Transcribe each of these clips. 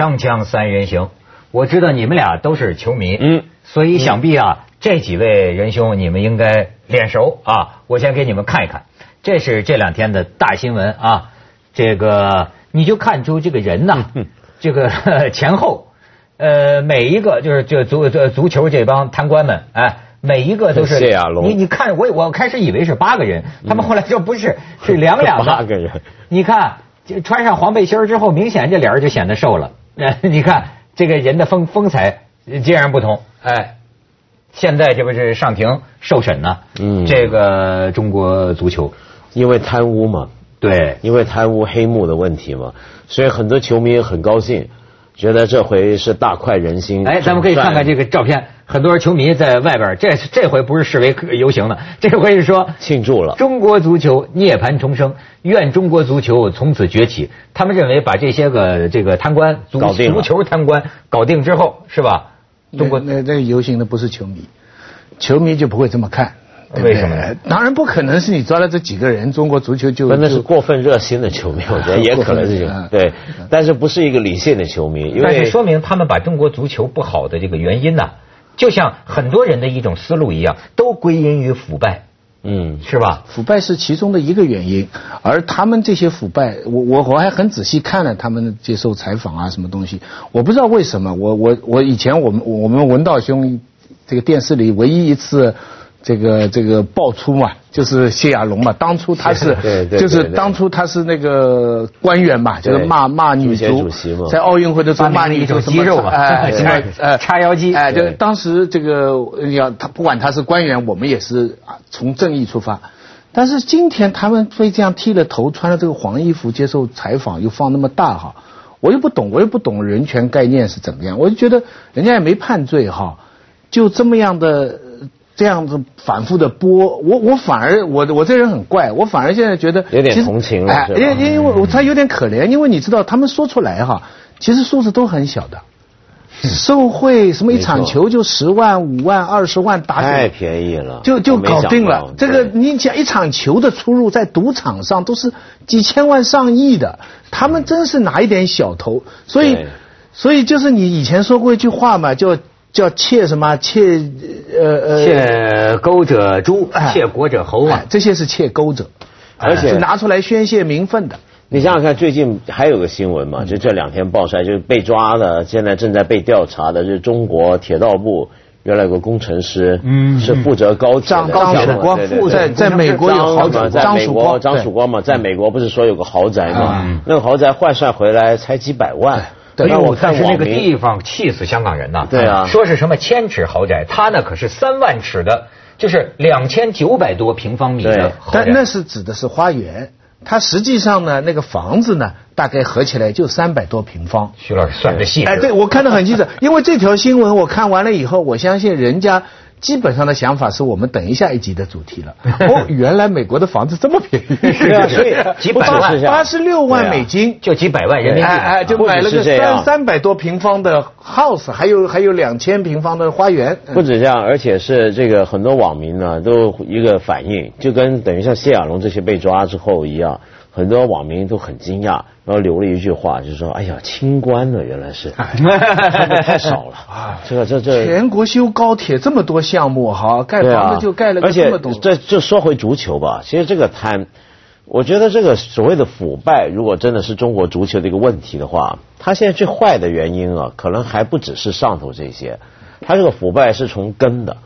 锵锵三人行，我知道你们俩都是球迷，嗯，所以想必啊，这几位仁兄你们应该脸熟啊。我先给你们看一看，这是这两天的大新闻啊。这个你就看出这个人呐，这个 前后，呃，每一个就是这足这足球这帮贪官们，哎，每一个都是谢亚龙你你看我我开始以为是八个人，他们后来说不是，是两两的八个人。你看，这穿上黄背心儿之后，明显这脸儿就显得瘦了。呃 你看这个人的风风采截然不同。哎，现在这不是上庭受审呢？嗯。这个中国足球，因为贪污嘛，对，因为贪污黑幕的问题嘛，所以很多球迷很高兴，觉得这回是大快人心。哎，咱们可以看看这个个照片，很多球迷在外边，这这回不是示威游行了，这回是说庆祝了。中国足球涅槃重生，愿中国足球从此崛起。他们认为把这些个这个贪官足搞定足球贪官搞定之后，是吧？中国那那这个游行的不是球迷，球迷就不会这么看。为什么呢？当然不可能是你抓了这几个人，中国足球就那是过分热心的球迷，我觉得也可能是。这过分种对，但是不是一个理性的球迷，因为但是说明他们把中国足球不好的这个原因呢、就像很多人的一种思路一样，都归因于腐败，嗯，是吧？腐败是其中的一个原因，而他们这些腐败，我我我还很仔细看了他们接受采访啊，什么东西，我不知道为什么，我我我以前我们我们文道兄这个电视里唯一一次这个这个爆出嘛，就是谢亚龙嘛，当初他是 对对对就是当初他是那个官员嘛，就是骂骂女足在奥运会的时候骂女发明了一种足什么肌肉嘛哎什么 呃插腰肌。哎，就对。当时这个要他不管他是官员，我们也是啊从正义出发。但是今天他们非这样剃了头，穿了这个黄衣服接受采访，又放那么大哈，我又不懂，我又不懂人权概念是怎么样，我就觉得人家也没判罪哈，就这么样的这样子反复的播，我我反而我我这人很怪，我反而现在觉得有点同情了因为因为我他有点可怜，因为你知道他们说出来哈，其实数字都很小的。受贿什么一场球就十万、五万、二十万打太，便宜了，就就搞定了。这个你讲一场球的出入在赌场上都是几千万、上亿的，他们真是拿一点小头，所以所以就是你以前说过一句话嘛，叫叫窃什么窃呃呃窃钩者诛，哎。窃国者侯啊。哎！这些是窃钩者，而且是拿出来宣泄民愤的。你想想看，最近还有个新闻嘛，就这两天爆出来，就是被抓的，现在正在被调查的，就是中国铁道部原来有个工程师，嗯是负责高铁张的，张曙光在在美国有豪宅，在美国张曙光，张曙光嘛，在美国不是说有个豪宅嘛嗯，那个豪宅换算回来才几百万，对哎呦，那我看但是那个地方气死香港人呐！对啊说是什么千尺豪宅，他那可是三万尺的，就是两千九百多平方米的豪宅。但那是指的是花园，它实际上呢，那个房子呢，大概合起来就三百多平方。徐老师算的细致。哎，对，我看得很清楚，因为这条新闻我看完了以后，我相信人家基本上的想法是我们等一下一集的主题了。哦，原来美国的房子这么便宜，对啊所以几百万八十六万美金。就几百万人民币。哎哎，就买了个三三百多平方的 house，还有还有两千平方的花园。不止这样，而且是这个很多网民呢都一个反应，就跟等于像谢亚龙这些被抓之后一样，很多网民都很惊讶，然后留了一句话，就是说：“哎呀，清官呢，原来是，太少了 啊。”这个这这。全国修高铁这么多项目，哈，盖房子就盖了个这么多。这就说回足球吧，其实这个贪，我觉得这个所谓的腐败，如果真的是中国足球的一个问题的话，它现在最坏的原因啊，可能还不只是上头这些，它这个腐败是从根的。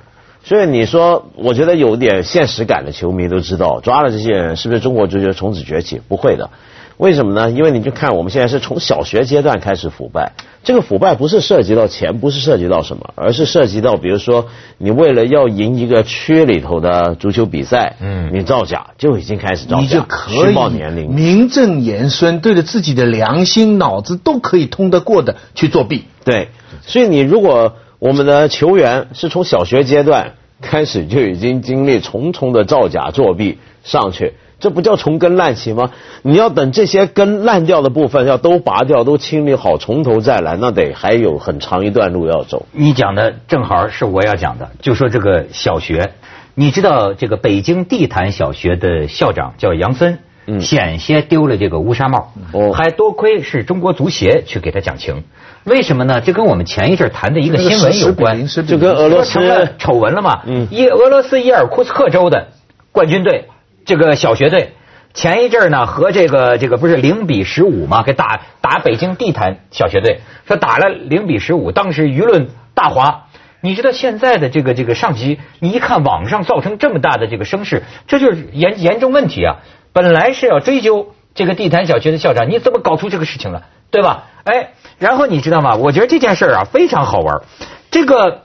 所以你说，我觉得有点现实感的球迷都知道，抓了这些人，是不是中国足球从此崛起？不会的。为什么呢？因为你就看我们现在是从小学阶段开始腐败，这个腐败不是涉及到钱，不是涉及到什么，而是涉及到比如说你为了要赢一个区里头的足球比赛，嗯你造假就已经开始造假，你就可虚以报年龄，名正言顺，对着自己的良心、脑子都可以通得过的去作弊。对，所以你如果我们的球员是从小学阶段开始就已经经历重重的造假作弊上去，这不叫从根烂起吗？你要等这些根烂掉的部分要都拔掉、都清理好，从头再来，那得还有很长一段路要走。你讲的正好是我要讲的，就说这个小学，你知道这个北京地坛小学的校长叫杨森，险些丢了这个乌纱帽，哦还多亏是中国足协去给他讲情。为什么呢？这跟我们前一阵谈的一个新闻有关，就跟俄罗斯成了丑闻了嘛。嗯伊俄罗斯伊尔库茨克州的冠军队，这个小学队。前一阵儿呢，和这个这个不是零比十五嘛，给打打北京地坛小学队，说打了零比十五，当时舆论大哗。你知道现在的这个这个上级，你一看网上造成这么大的这个声势，这就是严严重问题啊！本来是要追究这个地坛小学的校长，你怎么搞出这个事情了，对吧？哎，然后你知道吗？我觉得这件事儿啊非常好玩。这个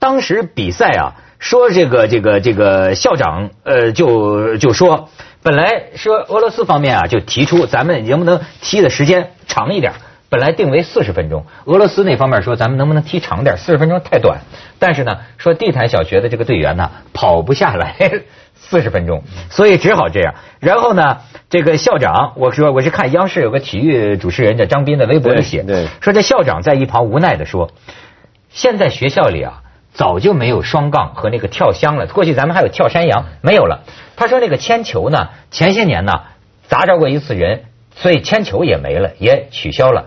当时比赛啊，说这个这个这个校长呃就就说，本来说俄罗斯方面啊就提出咱们能不能踢的时间长一点。本来定为四十分钟，俄罗斯那方面说咱们能不能踢长点？四十分钟太短。但是呢，说地坛小学的这个队员呢跑不下来四十分钟，所以只好这样。然后呢，这个校长，我说我是看央视有个体育主持人叫张斌的微博里写，说这校长在一旁无奈的说，现在学校里啊早就没有双杠和那个跳箱了，过去咱们还有跳山羊，没有了。他说那个铅球呢，前些年呢砸着过一次人。所以铅球也没了，也取消了。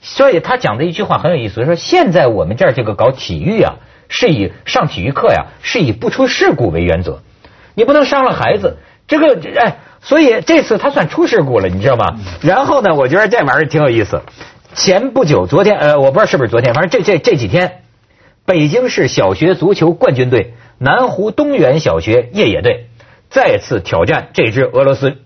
所以他讲的一句话很有意思，说现在我们这儿这个搞体育啊，是以上体育课呀，是以不出事故为原则，你不能伤了孩子。这个哎，所以这次他算出事故了，你知道吗？然后呢，我觉得这玩意儿挺有意思。前不久，昨天呃，我不知道是不是昨天，反正这这这几天，北京市小学足球冠军队南湖东园小学夜野队再次挑战这支俄罗斯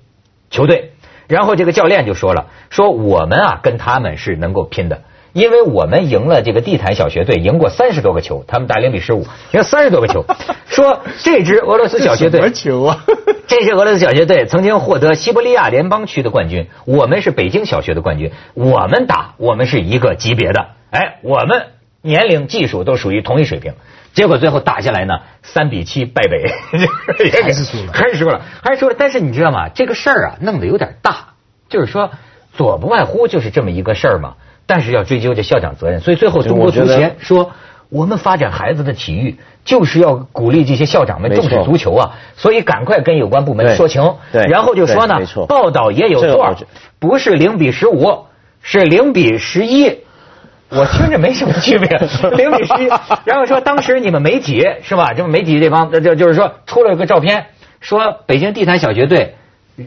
球队。然后这个教练就说了，说我们啊跟他们是能够拼的，因为我们赢了这个地坛小学队，赢过三十多个球，他们打零比十五，赢三十多个球。说这支俄罗斯小学队，什么球啊？这支俄罗斯小学队曾经获得西伯利亚联邦区的冠军，我们是北京小学的冠军，我们打我们是一个级别的，哎，我们年龄、技术都属于同一水平。结果最后打下来呢，三比七败北，还是输了，还是输了，还是输了。但是你知道吗？这个事儿啊，弄得有点大，就是说左不外乎就是这么一个事儿嘛。但是要追究这校长责任，所以最后中国足协说，我们发展孩子的体育就是要鼓励这些校长们重视足球啊，所以赶快跟有关部门说情。对，然后就说呢，报道也有错，不是零比十五，是零比十一。我听着没什么区别，零比十一。然后说当时你们媒体是吧？这么媒体这帮就就是说出了个照片，说北京地坛小学队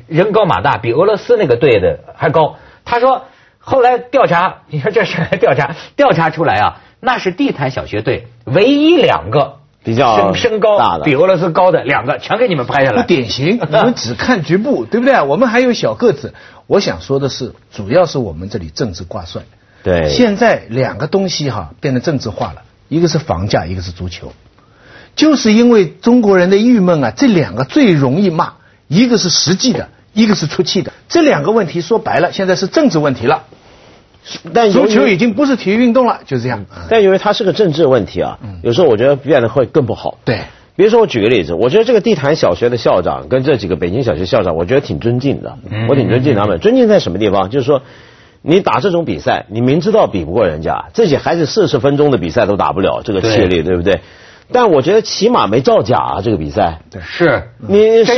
人高马大，比俄罗斯那个队的还高。他说后来调查，你说这事调查 调查出来啊，那是地坛小学队唯一两个比较身身高比俄罗斯高的两个，全给你们拍下来。不典型，你们只看局部，对不对？我们还有小个子。我想说的是，主要是我们这里政治挂帅。对，现在两个东西哈变得政治化了，一个是房价，一个是足球，就是因为中国人的郁闷啊，这两个最容易骂，一个是实际的，一个是出气的，这两个问题说白了，现在是政治问题了。但足球已经不是体育运动了，就这样。但因为它是个政治问题啊，有时候我觉得变得会更不好。对，比如说我举个例子，我觉得这个地坛小学的校长跟这几个北京小学校长，我觉得挺尊敬的，我挺尊敬他们。尊敬在什么地方？就是说。你打这种比赛，你明知道比不过人家，自己孩子四十分钟的比赛都打不了，这个气力对不对？但我觉得起码没造假啊，这个比赛。对，是你是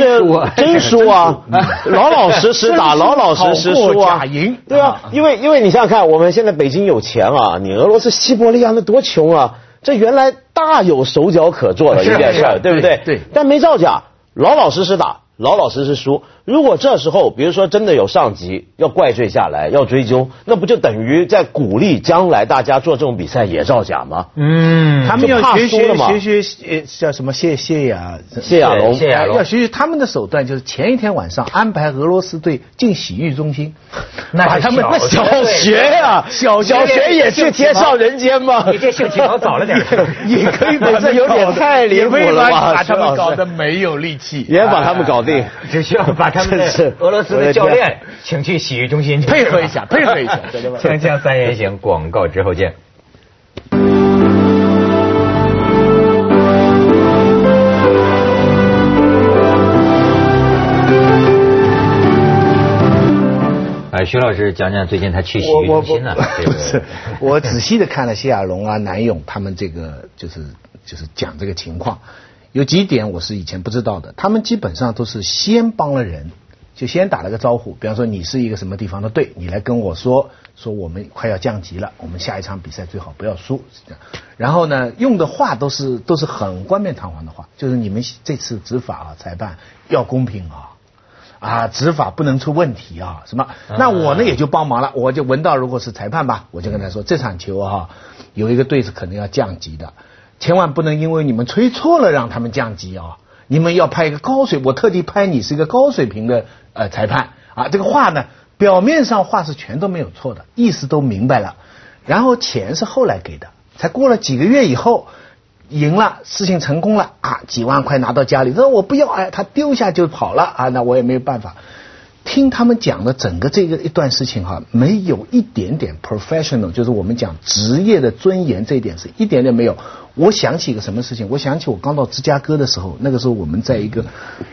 真输啊，老老实实打，老老实实输啊，赢。对啊，因为因为你想想看，我们现在北京有钱啊，你俄罗斯西伯利亚那多穷啊，这原来大有手脚可做的一件事，对不对？对。但没造假，老老实实打。老老实实输。如果这时候，比如说真的有上级要怪罪下来，要追究，那不就等于在鼓励将来大家做这种比赛也造假吗？嗯，他们要学学学学呃叫什么谢谢亚谢亚龙，谢亚龙。要学习他们的手段，就是前一天晚上安排俄罗斯队进洗浴中心，那他们那小学呀，小小学也去天上人间吗？你这性起毛早了点，也可以把这有点太离谱了吧？把他们搞得没有力气，也把他们搞定，只需要把他们的俄罗斯的教练请去洗浴中心配合一下，配合一下。锵锵三人行，广告之后见。哎，徐老师讲讲最近他去洗浴中心呢？不 是，我仔细的看了谢亚龙啊、南勇他们这个，就是就是讲这个情况，有几点我是以前不知道的。他们基本上都是先帮了人，就先打了个招呼，比方说你是一个什么地方的队，你来跟我说说我们快要降级了，我们下一场比赛最好不要输，是这样。然后呢，用的话都是都是很冠冕堂皇的话，就是你们这次执法啊，裁判要公平啊。啊，执法不能出问题啊！什么？那我呢也就帮忙了，我就闻到如果是裁判吧，我就跟他说这场球哈，有一个队是可能要降级的，千万不能因为你们吹错了让他们降级啊！你们要派一个高水，我特地拍你是一个高水平的呃裁判啊！这个话呢，表面上话是全都没有错的，意思都明白了，然后钱是后来给的，才过了几个月以后。赢了，事情成功了啊！几万块拿到家里，他说我不要，哎，他丢下就跑了啊！那我也没有办法。听他们讲的整个这个一段事情哈，没有一点点 professional，就是我们讲职业的尊严这一点是一点点没有。我想起一个什么事情？我想起我刚到芝加哥的时候，那个时候我们在一个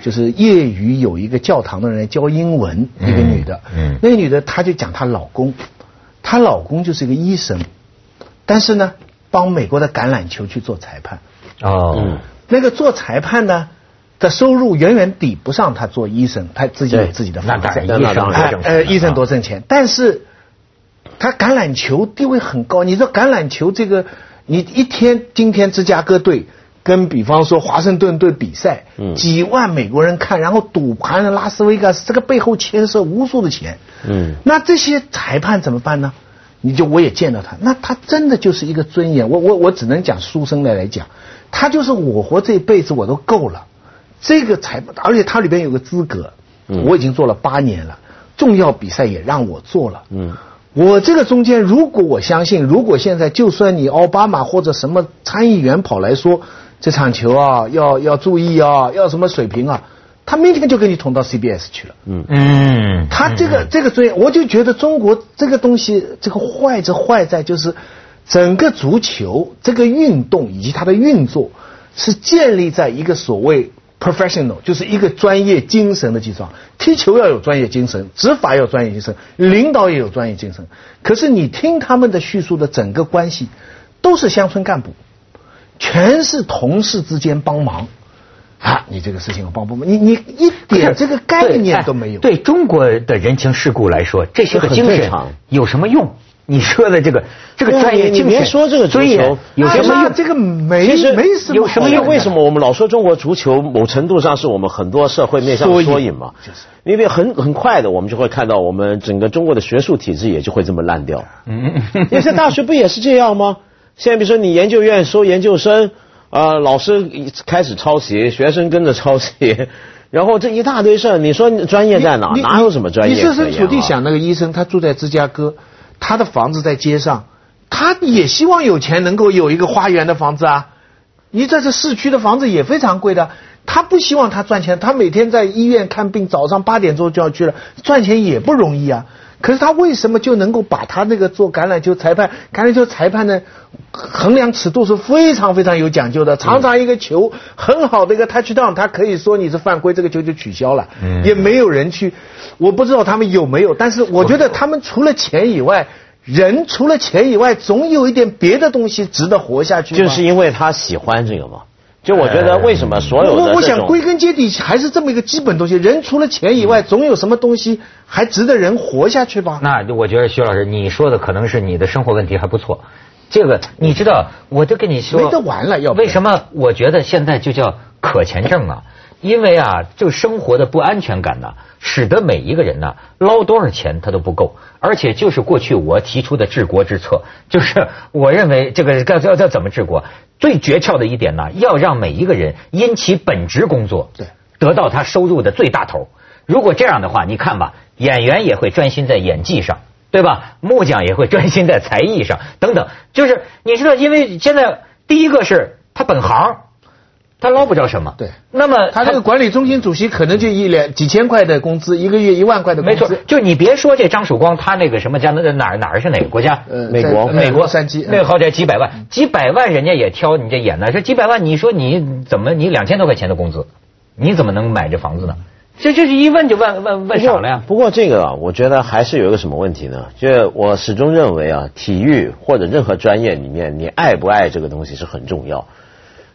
就是业余有一个教堂的人教英文，一个女的，嗯，那个女的她就讲她老公，她老公就是一个医生，但是呢。帮美国的橄榄球去做裁判哦，那个做裁判呢的收入远远抵不上他做医生，他自己有自己的房子，医生呃医生多挣钱，但是他橄榄球地位很高。你说橄榄球这个，你一天今天芝加哥队跟比方说华盛顿队比赛，几万美国人看，然后赌盘拉斯维加斯，这个背后牵涉无数的钱。嗯，那这些裁判怎么办呢？你就我也见到他，那他真的就是一个尊严。我我我只能讲书生的来讲，他就是我活这一辈子我都够了。这个才，而且它里边有个资格，我已经做了八年了，重要比赛也让我做了。嗯，我这个中间，如果我相信，如果现在就算你奥巴马或者什么参议员跑来说这场球啊，要要注意啊，要什么水平啊。他明天就给你捅到 CBS 去了。嗯嗯，他这个这个专业，我就觉得中国这个东西，这个坏就坏在就是整个足球这个运动以及它的运作是建立在一个所谓 professional，就是一个专业精神的基础上。踢球要有专业精神，执法要有专业精神，领导也有专业精神。可是你听他们的叙述的整个关系，都是乡村干部，全是同事之间帮忙。啊，你这个事情我帮不帮？你你一点这个概念都没有。对中国的人情世故来说，这些个精神有什么用？你说的这个这个专业精神，你别说这个足球有什么用？这个没没什么有什么用？为什么我们老说中国足球某程度上是我们很多社会面向的缩影嘛？就是因为很很快的，我们就会看到我们整个中国的学术体制也就会这么烂掉。嗯，那些大学不也是这样吗？现在比如说你研究院收研究生。啊，老师开始抄袭，学生跟着抄袭，然后这一大堆事儿，你说专业在哪？哪有什么专业？你设身处地想，那个医生他住在芝加哥，他的房子在街上，他也希望有钱能够有一个花园的房子啊。你在这市区的房子也非常贵的，他不希望他赚钱，他每天在医院看病，早上八点钟就要去了，赚钱也不容易啊。可是他为什么就能够把他那个做橄榄球裁判？橄榄球裁判呢，衡量尺度是非常非常有讲究的。常常一个球很好的一个 touchdown，他可以说你是犯规，这个球就取消了。嗯，也没有人去，我不知道他们有没有，但是我觉得他们除了钱以外，人除了钱以外，总有一点别的东西值得活下去。就是因为他喜欢这个嘛。就我觉得，为什么所有的我我想归根结底还是这么一个基本东西：人除了钱以外，总有什么东西还值得人活下去吧？那我觉得徐老师你说的可能是你的生活问题还不错。这个你知道，我就跟你说，没得完了。要为什么？我觉得现在就叫可钱症啊。因为啊，就生活的不安全感呢，使得每一个人呢捞多少钱他都不够，而且就是过去我提出的治国之策，就是我认为这个要要要怎么治国，最诀窍的一点呢，要让每一个人因其本职工作，对，得到他收入的最大头。如果这样的话，你看吧，演员也会专心在演技上，对吧？木匠也会专心在才艺上，等等。就是你知道，因为现在第一个是他本行。他捞不着什么，对。那么他这个管理中心主席可能就一两几千块的工资，一个月一万块的工资。没错，就你别说这张曙光，他那个什么家，那哪儿哪儿是哪个国家？呃，美国，美国三基，那个好歹几百万，几百万人家也挑你这演呢。这几百万，你说你怎么你两千多块钱的工资，你怎么能买这房子呢？这就是一问就问问问少了呀。不过这个啊，我觉得还是有一个什么问题呢？就我始终认为啊，体育或者任何专业里面，你爱不爱这个东西是很重要。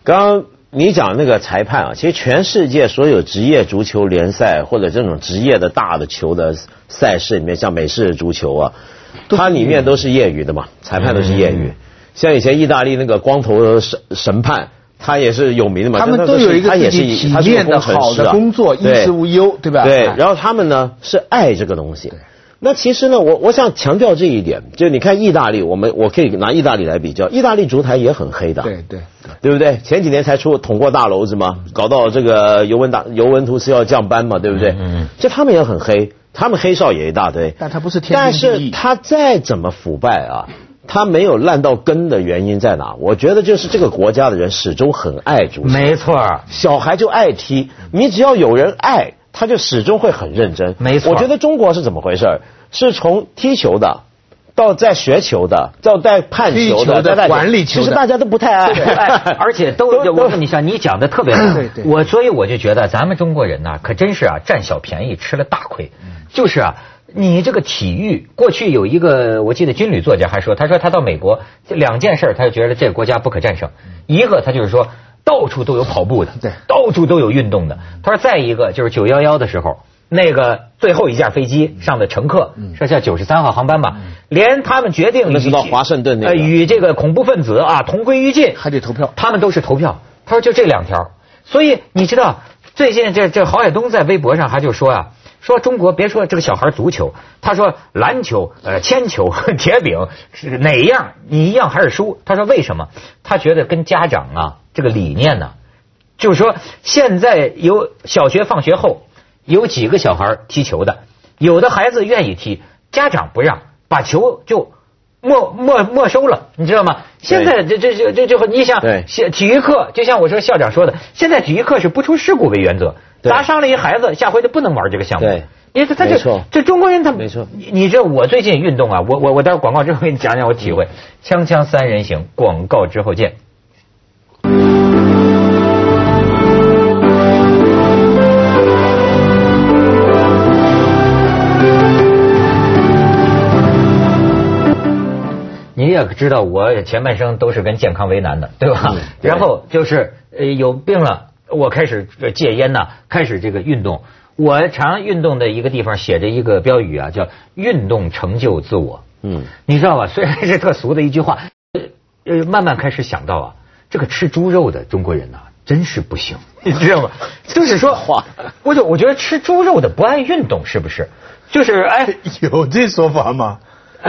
刚刚。你讲那个裁判啊，其实全世界所有职业足球联赛或者这种职业的大的球的赛事里面，像美式足球啊，它里面都是业余的嘛，裁判都是业余。像以前意大利那个光头神神判，他也是有名的嘛。他们都有一个自己体面的好的工作，衣食无忧，对吧？对。然后他们呢是爱这个东西。那其实呢，我我想强调这一点，就你看意大利，我们我可以拿意大利来比较，意大利足坛也很黑的，对对对不对？前几年才出捅过大娄子嘛，搞到这个尤文大尤文图斯要降班嘛，对不对？嗯。就他们也很黑，他们黑哨也一大堆，但他不是天但是他再怎么腐败啊，他没有烂到根的原因在哪？我觉得就是这个国家的人始终很爱足球，没错，小孩就爱踢，你只要有人爱。他就始终会很认真，没错。我觉得中国是怎么回事？是从踢球的，到在学球的，到在判球的，在管理球的，其实大家都不太爱，而且都我跟你讲，你讲的特别对，我所以我就觉得咱们中国人呢，可真是啊，占小便宜吃了大亏。就是啊，你这个体育，过去有一个我记得军旅作家还说，他说他到美国这两件事，他就觉得这个国家不可战胜。一个他就是说。到处都有跑步的，对，到处都有运动的。他说，再一个就是九幺幺的时候，那个最后一架飞机上的乘客，说叫九十三号航班吧，连他们决定知道华盛顿那个与这个恐怖分子啊同归于尽，还得投票，他们都是投票。他说就这两条，所以你知道最近这这郝海东在微博上还就说啊。说中国别说这个小孩足球，他说篮球、呃铅球、铁饼是哪样，你一样还是输。他说为什么？他觉得跟家长啊这个理念呢，就是说现在有小学放学后有几个小孩踢球的，有的孩子愿意踢，家长不让，把球就没没没收了，你知道吗？现在这这这这这你想，体育课就像我说校长说的，现在体育课是不出事故为原则。砸伤了一孩子，下回就不能玩这个项目。对，因为他就这中国人他没错。你你知道我最近运动啊，我我我待会广告之后给你讲讲我体会。锵锵三人行，广告之后见。你也知道，我前半生都是跟健康为难的，对吧？然后就是呃有病了。我开始戒烟呐，开始这个运动。我常运动的一个地方写着一个标语啊，叫“运动成就自我”。嗯，你知道吧？虽然是特俗的一句话，呃，慢慢开始想到啊，这个吃猪肉的中国人呐，真是不行，你知道吗？就是说，我就我觉得吃猪肉的不爱运动，是不是？就是哎，有这说法吗？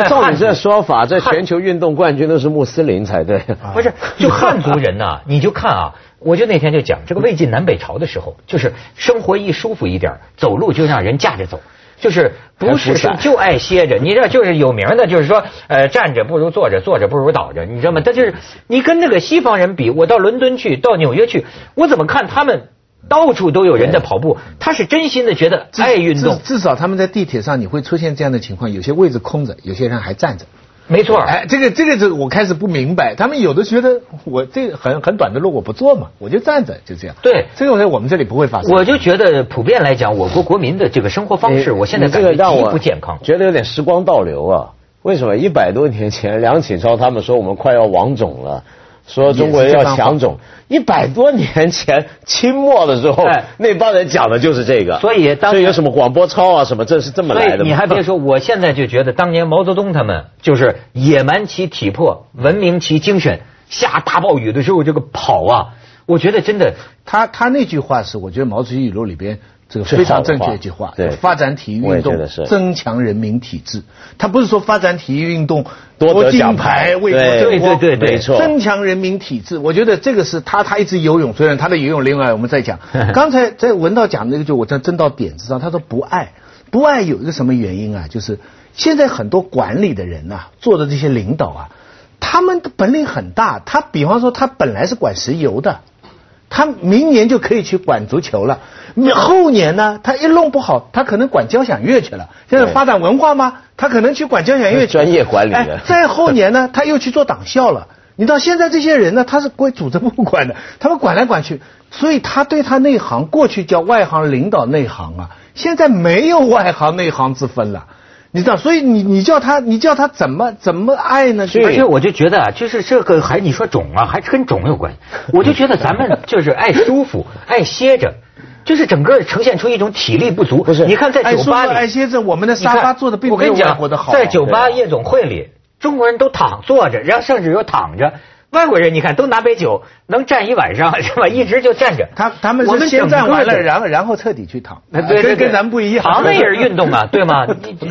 照你这说法，在全球运动冠军都是穆斯林才对。不是，就汉族人呐，你就看啊。我就那天就讲，这个魏晋南北朝的时候，就是生活一舒服一点，走路就让人架着走，就是不是就爱歇着。你这就是有名的，就是说，呃，站着不如坐着，坐着不如倒着，你知道吗？他就是你跟那个西方人比，我到伦敦去，到纽约去，我怎么看他们到处都有人在跑步，他是真心的觉得爱运动。至少他们在地铁上你会出现这样的情况，有些位置空着，有些人还站着。没错，哎，这个这个是我开始不明白，他们有的觉得我这很很短的路我不坐嘛，我就站着就这样。对，这个在我们这里不会发生。我就觉得普遍来讲，我国国民的这个生活方式，我现在感觉极不健康，觉得有点时光倒流啊。为什么一百多年前梁启超他们说我们快要亡种了？说中国人要强种，一百多年前清末的时候，那帮人讲的就是这个。所以，所以有什么广播操啊什么，这是这么来的。你还别说，我现在就觉得当年毛泽东他们就是野蛮其体魄，文明其精神。下大暴雨的时候，这个跑啊，我觉得真的，他他那句话是，我觉得毛主席语录里边。这个非常正确一句话，对，发展体育运动，增强人民体质。他不是说发展体育运动夺金牌为国争光，对对对，没错。增强人民体质，我觉得这个是他他一直游泳，虽然他的游泳另外我们再讲。刚才在文道讲那个，就我真真到点子上。他说不爱，不爱有一个什么原因啊？就是现在很多管理的人呐，做的这些领导啊，他们的本领很大。他比方说，他本来是管石油的。他明年就可以去管足球了，后年呢，他一弄不好，他可能管交响乐去了。现在发展文化吗？他可能去管交响乐。专业管理的。再后年呢，他又去做党校了。你到现在这些人呢，他是归组织部管的，他们管来管去，所以他对他内行，过去叫外行领导内行啊，现在没有外行内行之分了。你知道，所以你你叫他你叫他怎么怎么爱呢？而且我就觉得啊，就是这个还你说肿啊，还是跟肿有关系。我就觉得咱们就是爱舒服，爱歇着。就是整个呈现出一种体力不足。不是，你看在酒吧里，爱歇着，我们的沙发坐的并没有外国的好。在酒吧夜总会里，中国人都躺坐着，然后甚至有躺着。外国人你看都拿杯酒，能站一晚上 是吧？一直就站着。他他们是先站完了，然后然后彻底去躺。对跟跟咱们不一样。躺也是运动啊，对吗？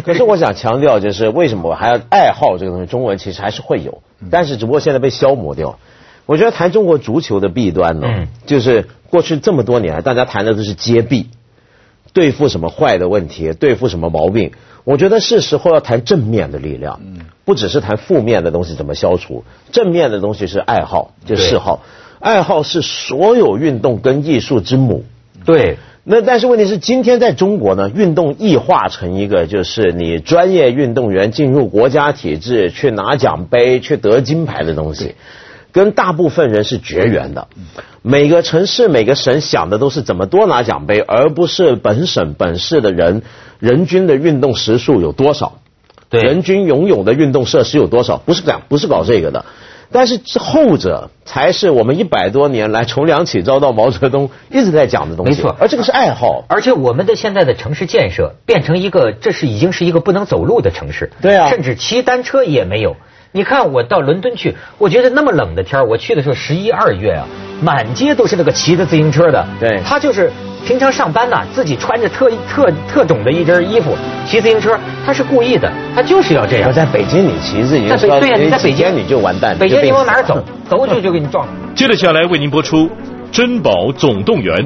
可是我想强调，就是为什么我还要爱好这个东西？中文其实还是会有，但是只不过现在被消磨掉。我觉得谈中国足球的弊端呢，就是过去这么多年，大家谈的都是揭弊。对付什么坏的问题，对付什么毛病？我觉得是时候要谈正面的力量，不只是谈负面的东西怎么消除。正面的东西是爱好，就嗜好，爱好是所有运动跟艺术之母。对，那但是问题是，今天在中国呢，运动异化成一个就是你专业运动员进入国家体制去拿奖杯、去得金牌的东西。跟大部分人是绝缘的，每个城市每个省想的都是怎么多拿奖杯，而不是本省本市的人人均的运动时数有多少，对，人均拥有的运动设施有多少，不是讲不是搞这个的，但是后者才是我们一百多年来从梁启超到毛泽东一直在讲的东西，没错，而这个是爱好，而且我们的现在的城市建设变成一个，这是已经是一个不能走路的城市，对啊，甚至骑单车也没有。你看我到伦敦去，我觉得那么冷的天我去的时候十一二月啊，满街都是那个骑着自行车的。对，他就是平常上班呐，自己穿着特特特种的一身衣服骑自行车，他是故意的，他就是要这样。我在北京你骑自行车，对呀，你在北京你就完蛋，北京你往 哪走，走就就给你撞。接着下来为您播出《珍宝总动员》。